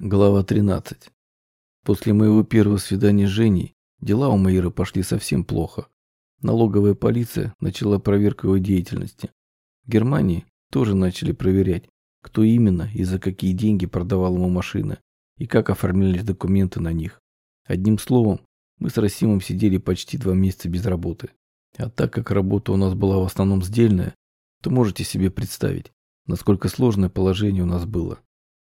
Глава 13. После моего первого свидания с Женей дела у Маира пошли совсем плохо. Налоговая полиция начала проверку его деятельности. В Германии тоже начали проверять, кто именно и за какие деньги продавал ему машины и как оформлялись документы на них. Одним словом, мы с Расимом сидели почти два месяца без работы. А так как работа у нас была в основном сдельная, то можете себе представить, насколько сложное положение у нас было.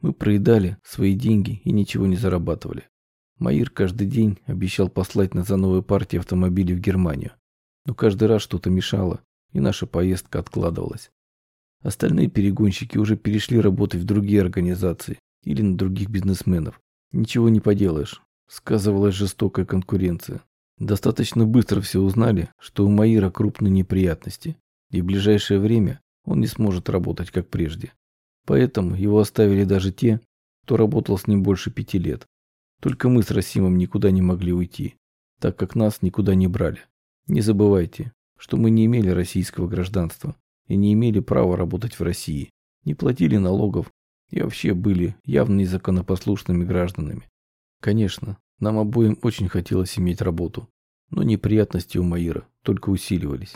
Мы проедали свои деньги и ничего не зарабатывали. Маир каждый день обещал послать нас за новые партии автомобилей в Германию. Но каждый раз что-то мешало, и наша поездка откладывалась. Остальные перегонщики уже перешли работать в другие организации или на других бизнесменов. Ничего не поделаешь. Сказывалась жестокая конкуренция. Достаточно быстро все узнали, что у Маира крупные неприятности, и в ближайшее время он не сможет работать как прежде. Поэтому его оставили даже те, кто работал с ним больше пяти лет. Только мы с Расимом никуда не могли уйти, так как нас никуда не брали. Не забывайте, что мы не имели российского гражданства и не имели права работать в России, не платили налогов и вообще были явно незаконопослушными гражданами. Конечно, нам обоим очень хотелось иметь работу, но неприятности у Маира только усиливались.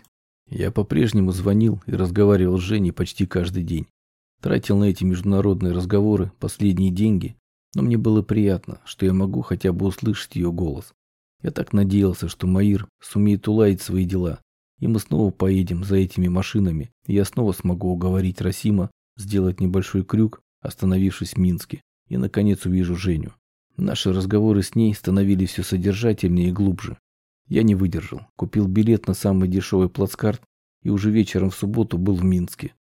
Я по-прежнему звонил и разговаривал с Женей почти каждый день. Тратил на эти международные разговоры последние деньги, но мне было приятно, что я могу хотя бы услышать ее голос. Я так надеялся, что Маир сумеет уладить свои дела, и мы снова поедем за этими машинами, и я снова смогу уговорить Расима сделать небольшой крюк, остановившись в Минске, и, наконец, увижу Женю. Наши разговоры с ней становились все содержательнее и глубже. Я не выдержал, купил билет на самый дешевый плацкарт и уже вечером в субботу был в Минске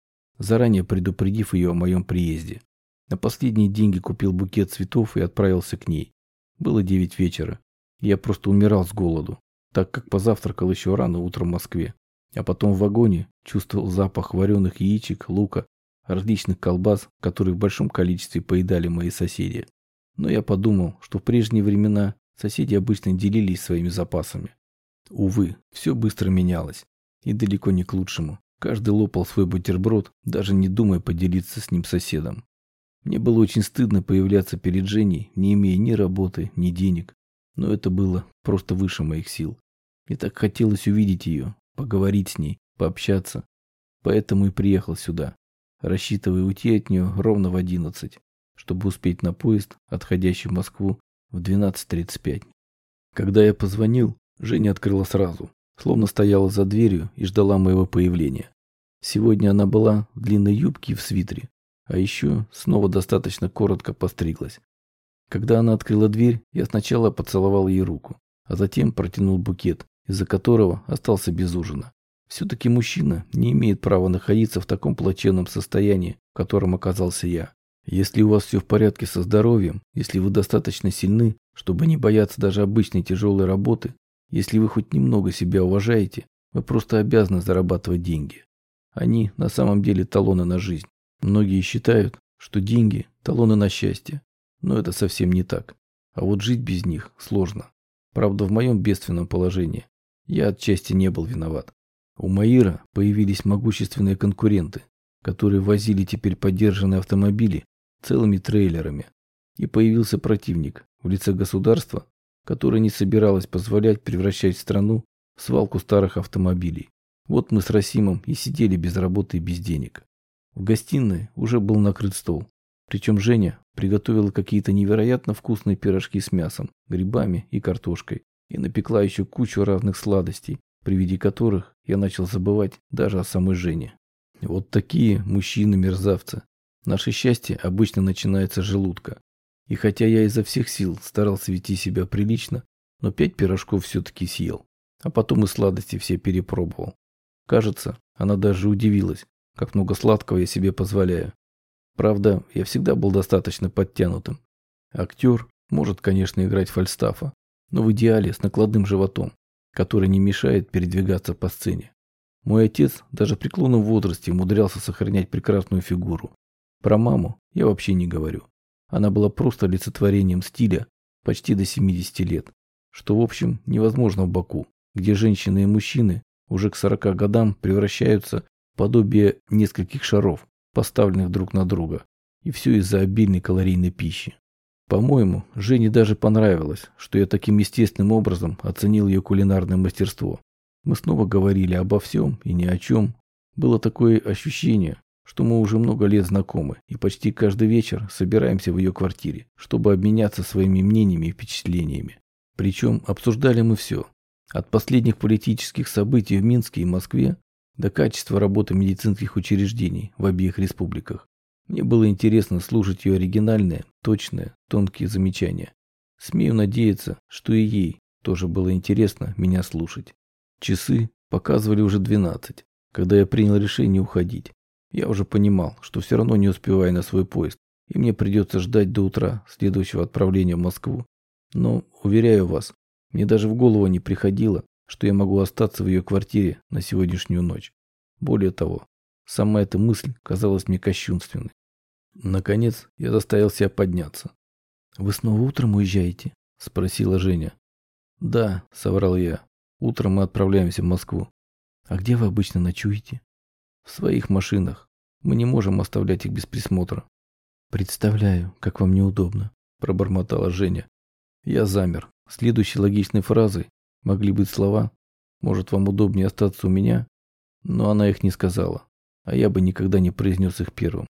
заранее предупредив ее о моем приезде. На последние деньги купил букет цветов и отправился к ней. Было девять вечера. Я просто умирал с голоду, так как позавтракал еще рано утром в Москве. А потом в вагоне чувствовал запах вареных яичек, лука, различных колбас, которые в большом количестве поедали мои соседи. Но я подумал, что в прежние времена соседи обычно делились своими запасами. Увы, все быстро менялось. И далеко не к лучшему. Каждый лопал свой бутерброд, даже не думая поделиться с ним соседом. Мне было очень стыдно появляться перед Женей, не имея ни работы, ни денег. Но это было просто выше моих сил. Мне так хотелось увидеть ее, поговорить с ней, пообщаться. Поэтому и приехал сюда, рассчитывая уйти от нее ровно в одиннадцать, чтобы успеть на поезд, отходящий в Москву в 12.35. Когда я позвонил, Женя открыла сразу, словно стояла за дверью и ждала моего появления. Сегодня она была в длинной юбке и в свитере, а еще снова достаточно коротко постриглась. Когда она открыла дверь, я сначала поцеловал ей руку, а затем протянул букет, из-за которого остался без ужина. Все-таки мужчина не имеет права находиться в таком плачевном состоянии, в котором оказался я. Если у вас все в порядке со здоровьем, если вы достаточно сильны, чтобы не бояться даже обычной тяжелой работы, если вы хоть немного себя уважаете, вы просто обязаны зарабатывать деньги. Они на самом деле талоны на жизнь. Многие считают, что деньги – талоны на счастье. Но это совсем не так. А вот жить без них сложно. Правда, в моем бедственном положении я отчасти не был виноват. У Маира появились могущественные конкуренты, которые возили теперь подержанные автомобили целыми трейлерами. И появился противник в лице государства, которая не собиралась позволять превращать страну в свалку старых автомобилей. Вот мы с Расимом и сидели без работы и без денег. В гостиной уже был накрыт стол. Причем Женя приготовила какие-то невероятно вкусные пирожки с мясом, грибами и картошкой. И напекла еще кучу разных сладостей, при виде которых я начал забывать даже о самой Жене. Вот такие мужчины-мерзавцы. Наше счастье обычно начинается с желудка. И хотя я изо всех сил старался вести себя прилично, но пять пирожков все-таки съел. А потом и сладости все перепробовал. Кажется, она даже удивилась, как много сладкого я себе позволяю. Правда, я всегда был достаточно подтянутым. Актер может, конечно, играть фальстафа, но в идеале с накладным животом, который не мешает передвигаться по сцене. Мой отец даже в преклонном возрасте умудрялся сохранять прекрасную фигуру. Про маму я вообще не говорю. Она была просто олицетворением стиля почти до 70 лет, что, в общем, невозможно в Баку, где женщины и мужчины уже к 40 годам превращаются в подобие нескольких шаров, поставленных друг на друга, и все из-за обильной калорийной пищи. По-моему, Жене даже понравилось, что я таким естественным образом оценил ее кулинарное мастерство. Мы снова говорили обо всем и ни о чем. Было такое ощущение, что мы уже много лет знакомы и почти каждый вечер собираемся в ее квартире, чтобы обменяться своими мнениями и впечатлениями. Причем обсуждали мы все. От последних политических событий в Минске и Москве до качества работы медицинских учреждений в обеих республиках. Мне было интересно слушать ее оригинальные, точные, тонкие замечания. Смею надеяться, что и ей тоже было интересно меня слушать. Часы показывали уже 12, когда я принял решение уходить. Я уже понимал, что все равно не успеваю на свой поезд, и мне придется ждать до утра следующего отправления в Москву. Но, уверяю вас, мне даже в голову не приходило, что я могу остаться в ее квартире на сегодняшнюю ночь. Более того, сама эта мысль казалась мне кощунственной. Наконец, я заставил себя подняться. «Вы снова утром уезжаете?» – спросила Женя. «Да», – соврал я. «Утром мы отправляемся в Москву». «А где вы обычно ночуете?» В своих машинах. Мы не можем оставлять их без присмотра. Представляю, как вам неудобно, пробормотала Женя. Я замер. Следующей логичной фразой могли быть слова «Может, вам удобнее остаться у меня?» Но она их не сказала, а я бы никогда не произнес их первым.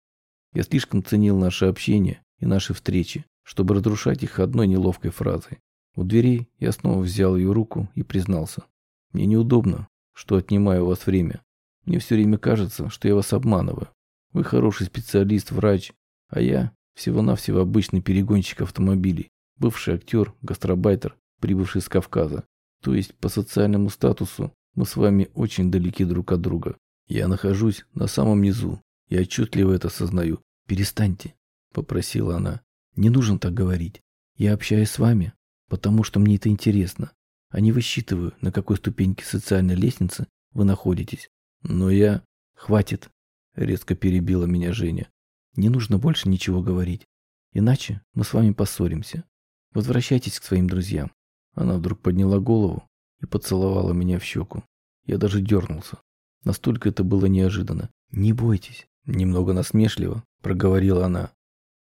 Я слишком ценил наше общение и наши встречи, чтобы разрушать их одной неловкой фразой. У дверей я снова взял ее руку и признался. Мне неудобно, что отнимаю у вас время. Мне все время кажется, что я вас обманываю. Вы хороший специалист, врач, а я всего-навсего обычный перегонщик автомобилей, бывший актер, гастробайтер, прибывший с Кавказа. То есть по социальному статусу мы с вами очень далеки друг от друга. Я нахожусь на самом низу. Я отчетливо это сознаю. Перестаньте, попросила она. Не нужно так говорить. Я общаюсь с вами, потому что мне это интересно, а не высчитываю, на какой ступеньке социальной лестницы вы находитесь. Но я... Хватит, резко перебила меня Женя. Не нужно больше ничего говорить. Иначе мы с вами поссоримся. Возвращайтесь к своим друзьям. Она вдруг подняла голову и поцеловала меня в щеку. Я даже дернулся. Настолько это было неожиданно. Не бойтесь. Немного насмешливо проговорила она.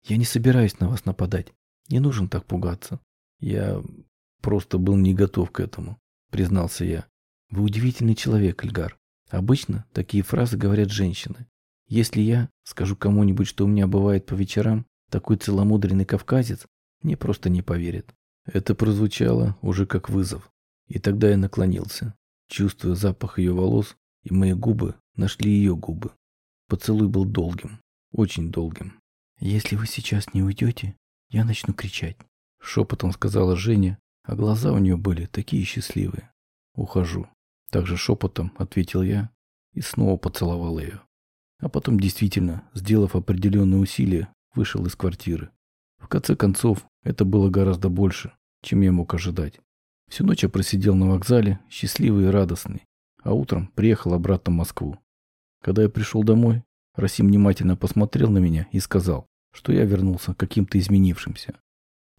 Я не собираюсь на вас нападать. Не нужно так пугаться. Я просто был не готов к этому, признался я. Вы удивительный человек, Эльгар. Обычно такие фразы говорят женщины. Если я скажу кому-нибудь, что у меня бывает по вечерам такой целомудренный кавказец, мне просто не поверят. Это прозвучало уже как вызов. И тогда я наклонился, чувствуя запах ее волос, и мои губы нашли ее губы. Поцелуй был долгим, очень долгим. «Если вы сейчас не уйдете, я начну кричать», — шепотом сказала Женя, а глаза у нее были такие счастливые. «Ухожу», также шепотом ответил я и снова поцеловал ее. А потом действительно, сделав определенные усилия, вышел из квартиры. В конце концов, это было гораздо больше, чем я мог ожидать. Всю ночь я просидел на вокзале, счастливый и радостный, а утром приехал обратно в Москву. Когда я пришел домой, Расим внимательно посмотрел на меня и сказал, что я вернулся каким-то изменившимся.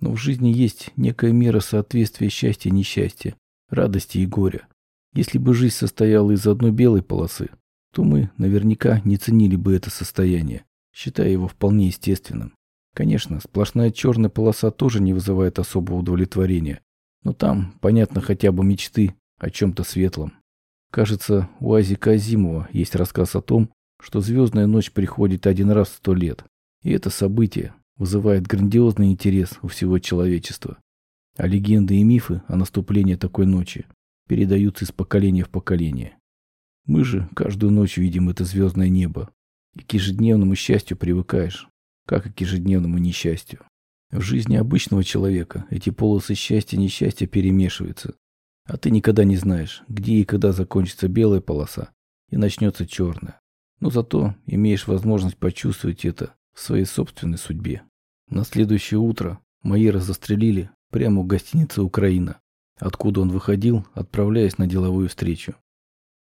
Но в жизни есть некая мера соответствия счастья и несчастья, радости и горя. Если бы жизнь состояла из одной белой полосы, то мы наверняка не ценили бы это состояние, считая его вполне естественным. Конечно, сплошная черная полоса тоже не вызывает особого удовлетворения, но там, понятно, хотя бы мечты о чем-то светлом. Кажется, у Азика Азимова есть рассказ о том, что звездная ночь приходит один раз в сто лет, и это событие вызывает грандиозный интерес у всего человечества. А легенды и мифы о наступлении такой ночи передаются из поколения в поколение. Мы же каждую ночь видим это звездное небо, и к ежедневному счастью привыкаешь, как и к ежедневному несчастью. В жизни обычного человека эти полосы счастья и несчастья перемешиваются, а ты никогда не знаешь, где и когда закончится белая полоса и начнется черная. Но зато имеешь возможность почувствовать это в своей собственной судьбе. На следующее утро Маира застрелили прямо у гостиницы «Украина» откуда он выходил, отправляясь на деловую встречу.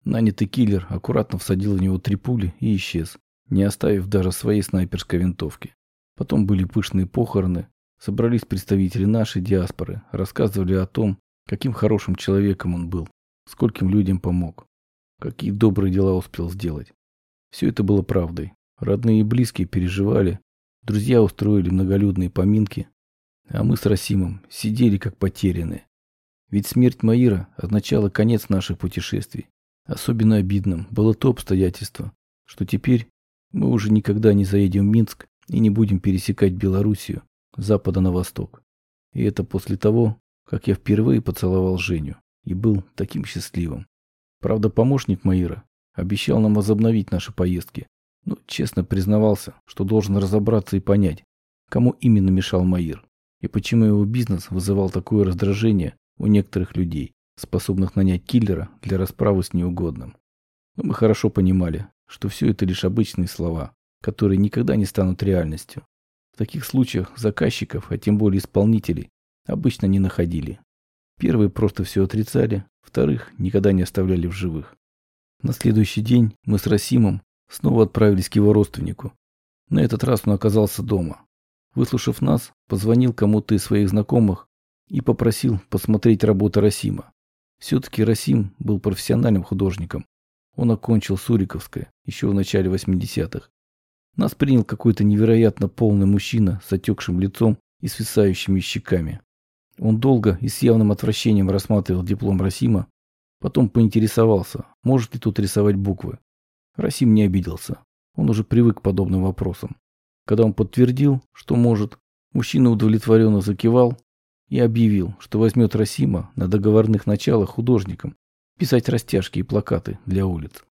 Нанятый киллер аккуратно всадил в него три пули и исчез, не оставив даже своей снайперской винтовки. Потом были пышные похороны, собрались представители нашей диаспоры, рассказывали о том, каким хорошим человеком он был, скольким людям помог, какие добрые дела успел сделать. Все это было правдой. Родные и близкие переживали, друзья устроили многолюдные поминки. А мы с Расимом сидели как потерянные. Ведь смерть Маира означала конец наших путешествий. Особенно обидным было то обстоятельство, что теперь мы уже никогда не заедем в Минск и не будем пересекать Белоруссию с запада на восток. И это после того, как я впервые поцеловал Женю и был таким счастливым. Правда, помощник Маира обещал нам возобновить наши поездки, но честно признавался, что должен разобраться и понять, кому именно мешал Маир и почему его бизнес вызывал такое раздражение у некоторых людей, способных нанять киллера для расправы с неугодным. Но мы хорошо понимали, что все это лишь обычные слова, которые никогда не станут реальностью. В таких случаях заказчиков, а тем более исполнителей, обычно не находили. Первые просто все отрицали, вторых никогда не оставляли в живых. На следующий день мы с Расимом снова отправились к его родственнику. На этот раз он оказался дома. Выслушав нас, позвонил кому-то из своих знакомых и попросил посмотреть работы Расима. Все-таки Расим был профессиональным художником. Он окончил Суриковское еще в начале 80-х. Нас принял какой-то невероятно полный мужчина с отекшим лицом и свисающими щеками. Он долго и с явным отвращением рассматривал диплом Расима, потом поинтересовался, может ли тут рисовать буквы. Расим не обиделся. Он уже привык к подобным вопросам. Когда он подтвердил, что может, мужчина удовлетворенно закивал и объявил, что возьмет Расима на договорных началах художником писать растяжки и плакаты для улиц.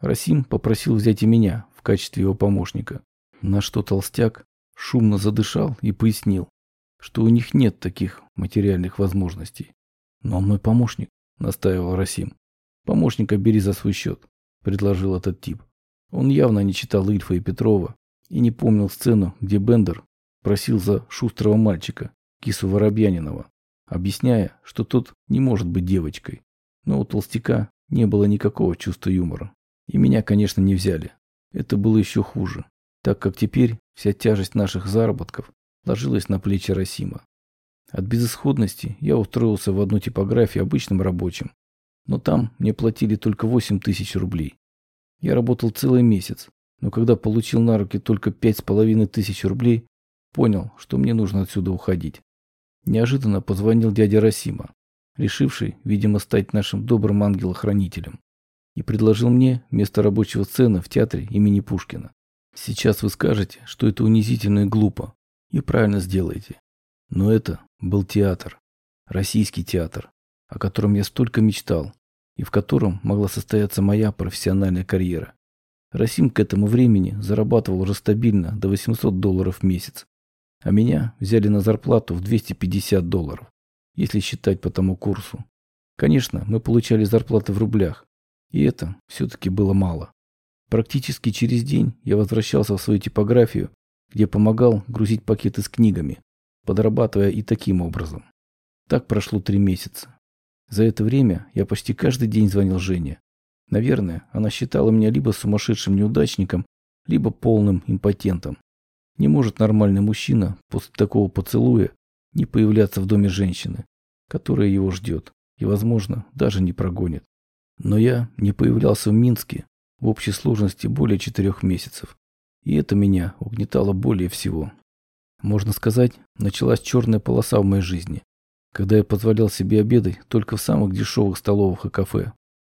Расим попросил взять и меня в качестве его помощника, на что толстяк шумно задышал и пояснил, что у них нет таких материальных возможностей. Но он мой помощник, настаивал Расим. Помощника бери за свой счет, предложил этот тип. Он явно не читал Ильфа и Петрова и не помнил сцену, где Бендер просил за шустрого мальчика, кису Воробьянинова, объясняя, что тот не может быть девочкой. Но у толстяка не было никакого чувства юмора. И меня, конечно, не взяли. Это было еще хуже, так как теперь вся тяжесть наших заработков ложилась на плечи Расима. От безысходности я устроился в одну типографию обычным рабочим, но там мне платили только 8 тысяч рублей. Я работал целый месяц, но когда получил на руки только пять с половиной тысяч рублей, понял, что мне нужно отсюда уходить. Неожиданно позвонил дядя Расима, решивший, видимо, стать нашим добрым ангелохранителем, и предложил мне место рабочего сцены в театре имени Пушкина. Сейчас вы скажете, что это унизительно и глупо, и правильно сделаете. Но это был театр, российский театр, о котором я столько мечтал, и в котором могла состояться моя профессиональная карьера. Расим к этому времени зарабатывал уже стабильно до 800 долларов в месяц, а меня взяли на зарплату в 250 долларов, если считать по тому курсу. Конечно, мы получали зарплаты в рублях, и это все-таки было мало. Практически через день я возвращался в свою типографию, где помогал грузить пакеты с книгами, подрабатывая и таким образом. Так прошло три месяца. За это время я почти каждый день звонил Жене, Наверное, она считала меня либо сумасшедшим неудачником, либо полным импотентом. Не может нормальный мужчина после такого поцелуя не появляться в доме женщины, которая его ждет и, возможно, даже не прогонит. Но я не появлялся в Минске в общей сложности более четырех месяцев. И это меня угнетало более всего. Можно сказать, началась черная полоса в моей жизни, когда я позволял себе обедать только в самых дешевых столовых и кафе,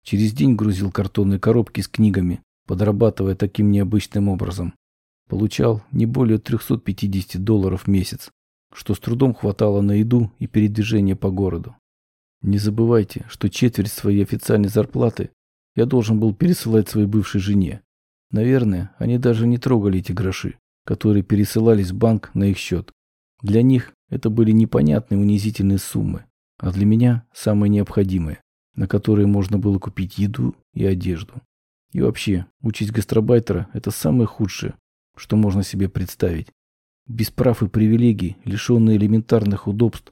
Через день грузил картонные коробки с книгами, подрабатывая таким необычным образом. Получал не более 350 долларов в месяц, что с трудом хватало на еду и передвижение по городу. Не забывайте, что четверть своей официальной зарплаты я должен был пересылать своей бывшей жене. Наверное, они даже не трогали эти гроши, которые пересылались в банк на их счет. Для них это были непонятные унизительные суммы, а для меня самые необходимые на которые можно было купить еду и одежду. И вообще, участь гастробайтера – это самое худшее, что можно себе представить. Без прав и привилегий, лишенные элементарных удобств,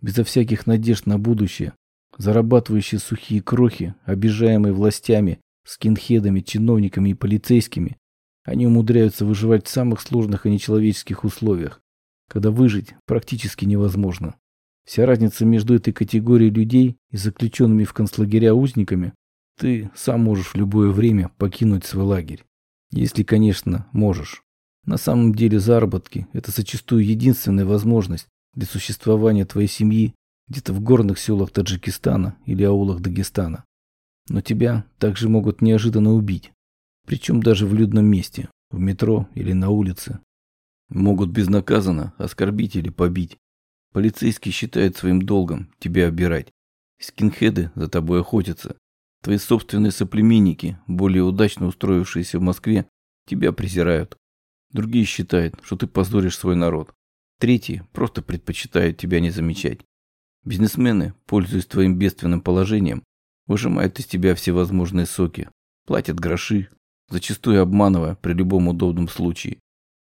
безо всяких надежд на будущее, зарабатывающие сухие крохи, обижаемые властями, скинхедами, чиновниками и полицейскими, они умудряются выживать в самых сложных и нечеловеческих условиях, когда выжить практически невозможно. Вся разница между этой категорией людей и заключенными в концлагеря узниками – ты сам можешь в любое время покинуть свой лагерь. Если, конечно, можешь. На самом деле заработки – это зачастую единственная возможность для существования твоей семьи где-то в горных селах Таджикистана или аулах Дагестана. Но тебя также могут неожиданно убить, причем даже в людном месте, в метро или на улице. Могут безнаказанно оскорбить или побить. Полицейские считают своим долгом тебя обирать. Скинхеды за тобой охотятся. Твои собственные соплеменники, более удачно устроившиеся в Москве, тебя презирают. Другие считают, что ты позоришь свой народ. Третьи просто предпочитают тебя не замечать. Бизнесмены, пользуясь твоим бедственным положением, выжимают из тебя всевозможные соки, платят гроши, зачастую обманывая при любом удобном случае.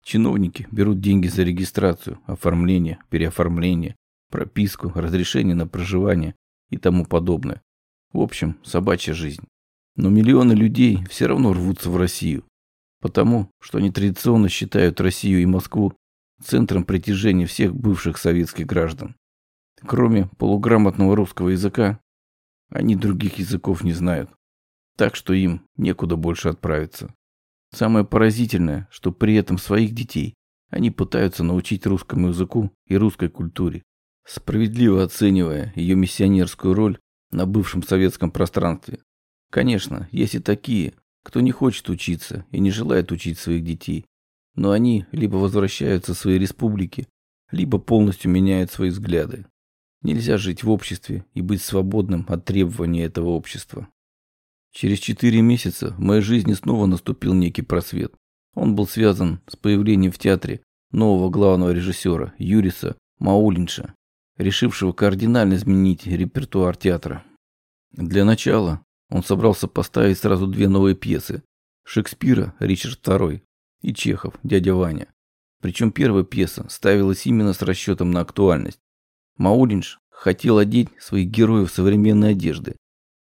Чиновники берут деньги за регистрацию, оформление, переоформление, прописку, разрешение на проживание и тому подобное. В общем, собачья жизнь. Но миллионы людей все равно рвутся в Россию, потому что они традиционно считают Россию и Москву центром притяжения всех бывших советских граждан. Кроме полуграмотного русского языка, они других языков не знают, так что им некуда больше отправиться. Самое поразительное, что при этом своих детей они пытаются научить русскому языку и русской культуре, справедливо оценивая ее миссионерскую роль на бывшем советском пространстве. Конечно, есть и такие, кто не хочет учиться и не желает учить своих детей, но они либо возвращаются в свои республики, либо полностью меняют свои взгляды. Нельзя жить в обществе и быть свободным от требований этого общества. Через четыре месяца в моей жизни снова наступил некий просвет. Он был связан с появлением в театре нового главного режиссера Юриса Маулинша, решившего кардинально изменить репертуар театра. Для начала он собрался поставить сразу две новые пьесы Шекспира Ричард II и Чехов Дядя Ваня. Причем первая пьеса ставилась именно с расчетом на актуальность. Маулинш хотел одеть своих героев в современные одежды,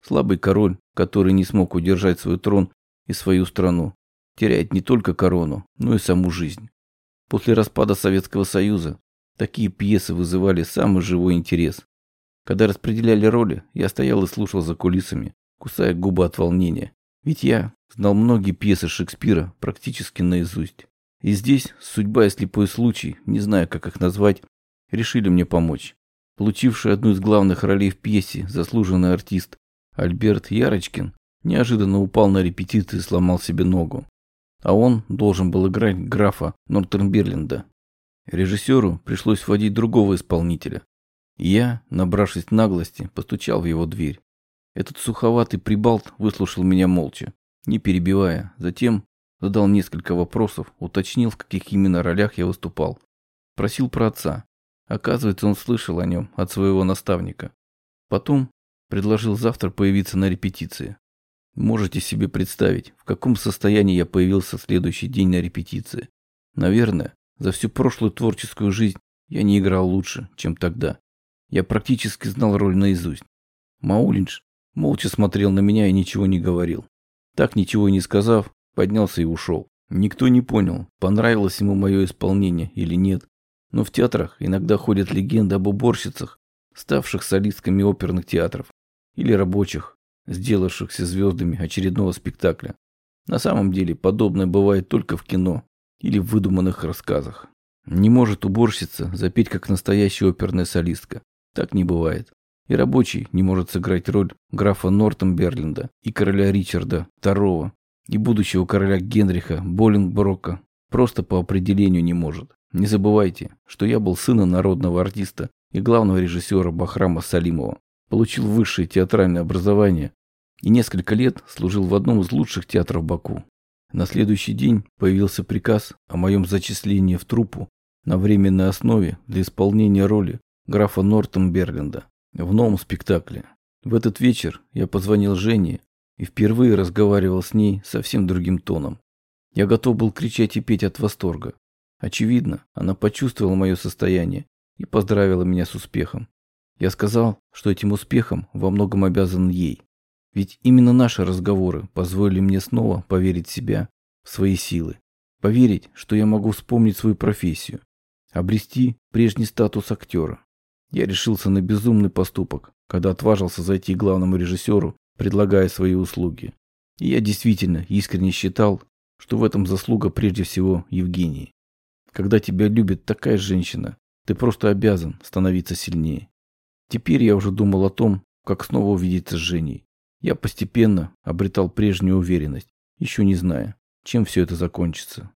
Слабый король, который не смог удержать свой трон и свою страну, теряет не только корону, но и саму жизнь. После распада Советского Союза такие пьесы вызывали самый живой интерес. Когда распределяли роли, я стоял и слушал за кулисами, кусая губы от волнения. Ведь я знал многие пьесы Шекспира практически наизусть. И здесь судьба и слепой случай, не знаю, как их назвать, решили мне помочь. Получивший одну из главных ролей в пьесе заслуженный артист Альберт Ярочкин неожиданно упал на репетиции и сломал себе ногу. А он должен был играть графа Нортернберленда. Режиссеру пришлось вводить другого исполнителя. И я, набравшись наглости, постучал в его дверь. Этот суховатый прибалт выслушал меня молча, не перебивая. Затем задал несколько вопросов, уточнил, в каких именно ролях я выступал. Просил про отца. Оказывается, он слышал о нем от своего наставника. Потом Предложил завтра появиться на репетиции. Можете себе представить, в каком состоянии я появился следующий день на репетиции. Наверное, за всю прошлую творческую жизнь я не играл лучше, чем тогда. Я практически знал роль наизусть. Маулинш молча смотрел на меня и ничего не говорил. Так ничего не сказав, поднялся и ушел. Никто не понял, понравилось ему мое исполнение или нет. Но в театрах иногда ходят легенды об уборщицах, ставших солистками оперных театров или рабочих, сделавшихся звездами очередного спектакля. На самом деле подобное бывает только в кино или в выдуманных рассказах. Не может уборщица запеть как настоящая оперная солистка. Так не бывает. И рабочий не может сыграть роль графа Нортенберленда и короля Ричарда II и будущего короля Генриха Боллингброка просто по определению не может. Не забывайте, что я был сыном народного артиста и главного режиссера Бахрама Салимова получил высшее театральное образование и несколько лет служил в одном из лучших театров Баку. На следующий день появился приказ о моем зачислении в труппу на временной основе для исполнения роли графа Нортенберленда в новом спектакле. В этот вечер я позвонил Жене и впервые разговаривал с ней совсем другим тоном. Я готов был кричать и петь от восторга. Очевидно, она почувствовала мое состояние и поздравила меня с успехом. Я сказал, что этим успехом во многом обязан ей. Ведь именно наши разговоры позволили мне снова поверить в себя, в свои силы. Поверить, что я могу вспомнить свою профессию. Обрести прежний статус актера. Я решился на безумный поступок, когда отважился зайти к главному режиссеру, предлагая свои услуги. И я действительно искренне считал, что в этом заслуга прежде всего Евгении. Когда тебя любит такая женщина, Ты просто обязан становиться сильнее. Теперь я уже думал о том, как снова увидеться с Женей. Я постепенно обретал прежнюю уверенность, еще не зная, чем все это закончится.